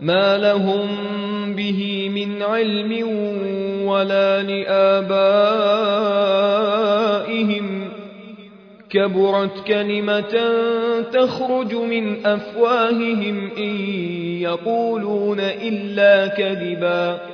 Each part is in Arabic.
ما لهم به من علم ولا لآبائهم كبرت كلمة تخرج من أفواههم إن يقولون إلا كذبا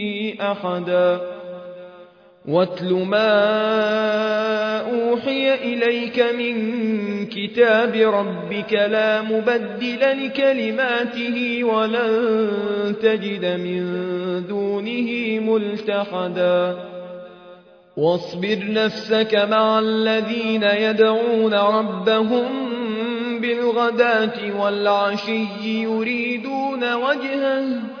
أحدا. واتل ما أوحي إليك من كتاب ربك لا مبدل لكلماته ولن تجد من دونه ملتحدا. واصبر نفسك مع الذين يدعون ربهم بالغداة والعشي يريدون وجهه.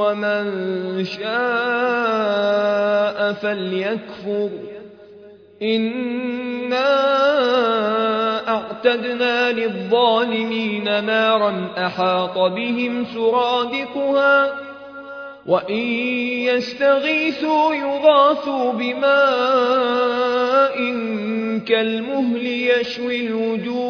ومن شاء فليكفر. إنا اعتدنا للظالمين نارا أحاط بهم سرادقها وإن يستغيثوا يغاثوا بماء كالمهل يشوي الوجوه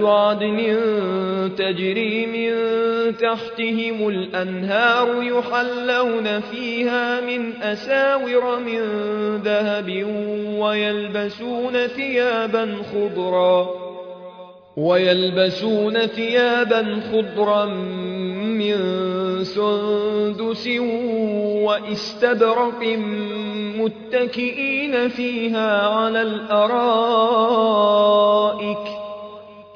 عدن تجري من تحتهم الأنهار يحلون فيها من أساور من ذهب ويلبسون ثيابا خضرا ويلبسون ثيابا خضرا من سندس واستبرق متكئين فيها على الأرائك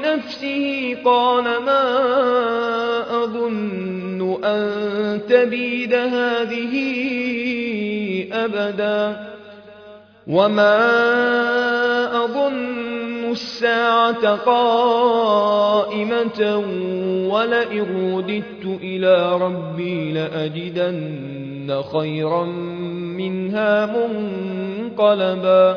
لنفسه قال ما أظن أن تبيد هذه أبدا وما أظن الساعة قائمة ولئن رددت إلى ربي لأجدن خيرا منها منقلبا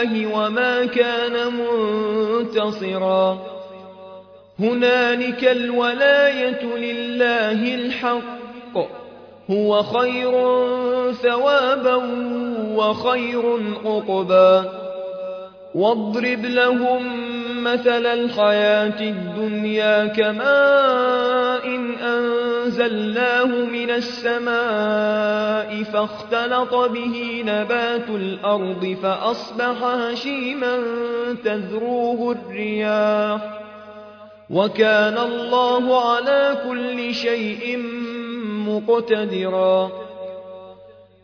الله وما كان منتصرا. هنالك الولاية لله الحق. هو خير ثوابا وخير عقبا. واضرب لهم مثل الحياة الدنيا كماء إن أنزلناه من السماء فاختلط به نبات الأرض فأصبح هشيما تذروه الرياح وكان الله على كل شيء مقتدرا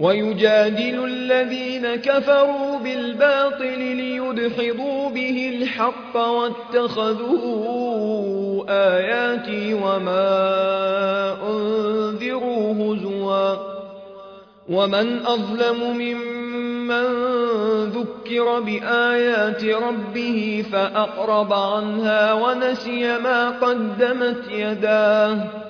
ويجادل الذين كفروا بالباطل ليدحضوا به الحق واتخذوا آياتي وما أنذروا هزوا. ومن أظلم ممن ذكر بآيات ربه فأقرب عنها ونسي ما قدمت يداه.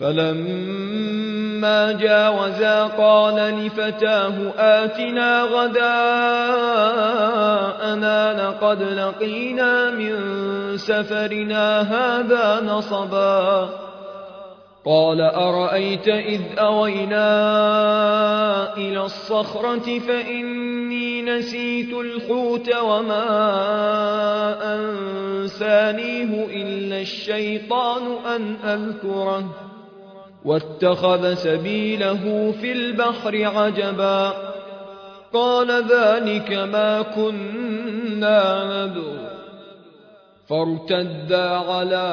فلما جاوزا قال لفتاه آتنا غداءنا لقد لقينا من سفرنا هذا نصبا. قال أرأيت إذ أوينا إلى الصخرة فإني نسيت الحوت وما أنسانيه إلا الشيطان أن أذكره. واتخذ سبيله في البحر عجبا. قال ذلك ما كنا نبغ فارتدا على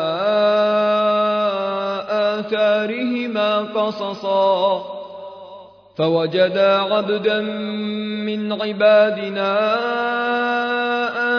آثارهما قصصا. فوجدا عبدا من عبادنا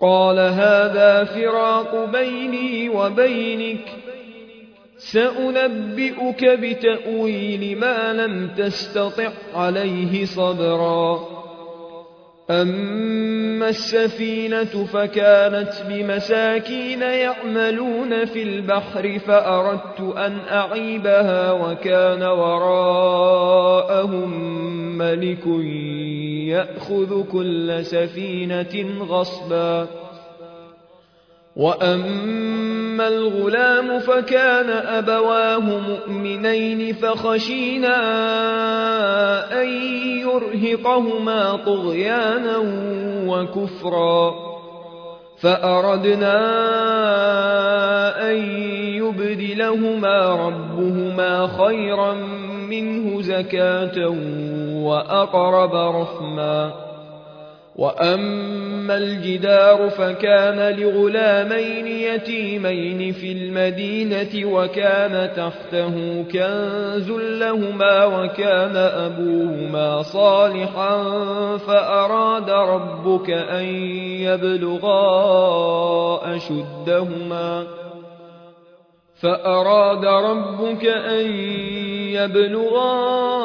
قال هذا فراق بيني وبينك سأنبئك بتأويل ما لم تستطع عليه صبرا. أما السفينة فكانت بمساكين يعملون في البحر فأردت أن أعيبها وكان وراءهم ملك يأخذ كل سفينة غصبا. وأما الغلام فكان أبواه مؤمنين فخشينا أن يرهقهما طغيانا وكفرا. فأردنا أن يبدلهما ربهما خيرا منه زكاة وأقرب رحما. وأما الجدار فكان لغلامين يتيمين في المدينة وكان تحته كنز لهما وكان أبوهما صالحا فأراد ربك أن يبلغا أشدهما. فأراد ربك أن يبلغا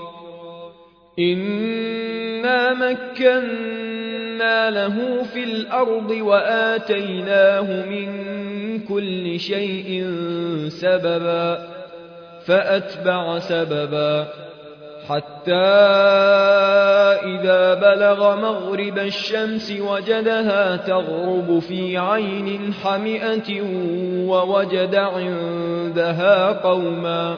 إنا مكنا له في الأرض وآتيناه من كل شيء سببا فأتبع سببا حتى إذا بلغ مغرب الشمس وجدها تغرب في عين حمئة ووجد عندها قوما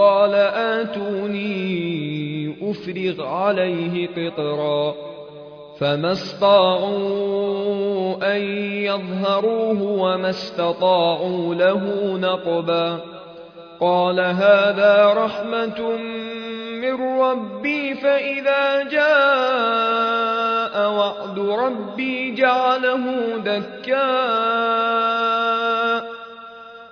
قال آتوني أفرغ عليه قطرا فما استطاعوا أن يظهروه وما استطاعوا له نقبا قال هذا رحمة من ربي فإذا جاء وعد ربي جعله دكاء